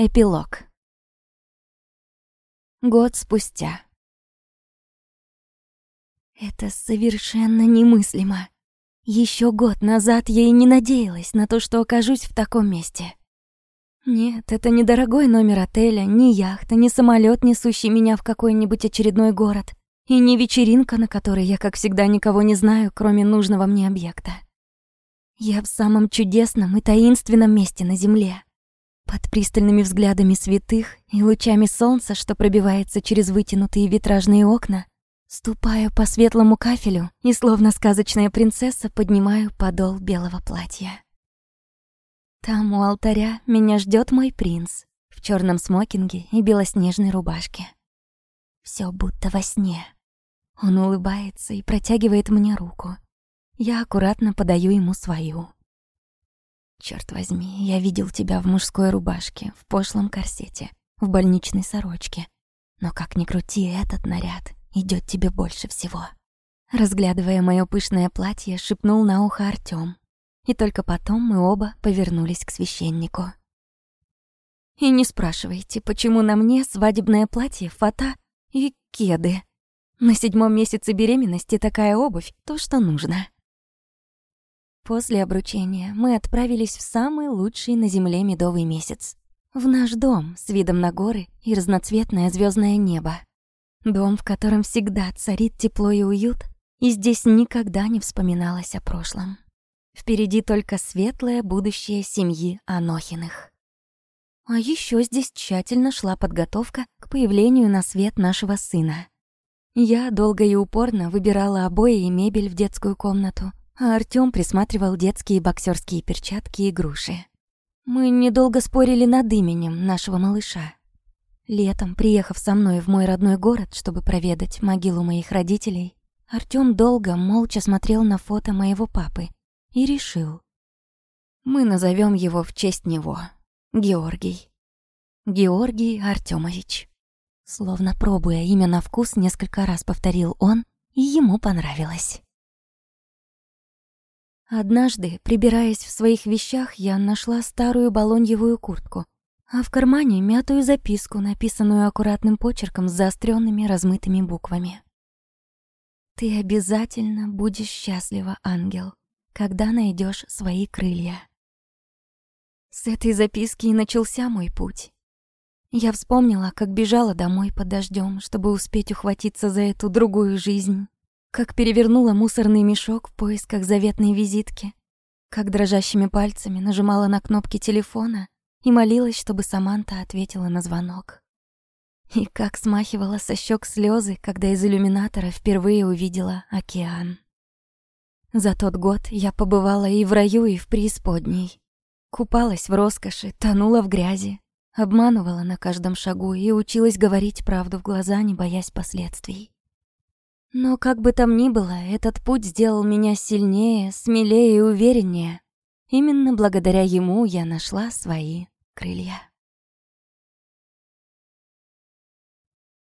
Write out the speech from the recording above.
Эпилог. Год спустя. Это совершенно немыслимо. Еще год назад я и не надеялась на то, что окажусь в таком месте. Нет, это не дорогой номер отеля, не яхта, не самолет, несущий меня в какой-нибудь очередной город, и не вечеринка, на которой я, как всегда, никого не знаю, кроме нужного мне объекта. Я в самом чудесном и таинственном месте на Земле — под пристальными взглядами святых и лучами солнца, что пробивается через вытянутые витражные окна, ступаю по светлому кафелю и, словно сказочная принцесса, поднимаю подол белого платья. Там у алтаря меня ждет мой принц в черном смокинге и белоснежной рубашке. Все будто во сне. Он улыбается и протягивает мне руку. Я аккуратно подаю ему свою. Черт возьми, я видел тебя в мужской рубашке, в пошлом корсете, в больничной сорочке. Но как ни крути, этот наряд идет тебе больше всего. Разглядывая мое пышное платье, шепнул на ухо Артём. И только потом мы оба повернулись к священнику. И не спрашивайте, почему на мне свадебное платье, фата и кеды. На седьмом месяце беременности такая обувь — то, что нужно. После обручения мы отправились в самый лучший на Земле медовый месяц. В наш дом с видом на горы и разноцветное звездное небо. Дом, в котором всегда царит тепло и уют, и здесь никогда не вспоминалось о прошлом. Впереди только светлое будущее семьи Анохиных. А еще здесь тщательно шла подготовка к появлению на свет нашего сына. Я долго и упорно выбирала обои и мебель в детскую комнату, а Артём присматривал детские боксерские перчатки и груши. Мы недолго спорили над именем нашего малыша. Летом, приехав со мной в мой родной город, чтобы проведать могилу моих родителей, Артём долго молча смотрел на фото моего папы и решил. Мы назовем его в честь него. Георгий. Георгий Артёмович. Словно пробуя имя на вкус, несколько раз повторил он, и ему понравилось. Однажды, прибираясь в своих вещах, я нашла старую балоньевую куртку, а в кармане мятую записку, написанную аккуратным почерком с заостренными размытыми буквами. «Ты обязательно будешь счастлива, ангел, когда найдешь свои крылья». С этой записки и начался мой путь. Я вспомнила, как бежала домой под дождем, чтобы успеть ухватиться за эту другую жизнь как перевернула мусорный мешок в поисках заветной визитки, как дрожащими пальцами нажимала на кнопки телефона и молилась, чтобы Саманта ответила на звонок. И как смахивала со щек слезы, когда из иллюминатора впервые увидела океан. За тот год я побывала и в раю, и в преисподней. Купалась в роскоши, тонула в грязи, обманывала на каждом шагу и училась говорить правду в глаза, не боясь последствий. Но как бы там ни было, этот путь сделал меня сильнее, смелее и увереннее. Именно благодаря ему я нашла свои крылья.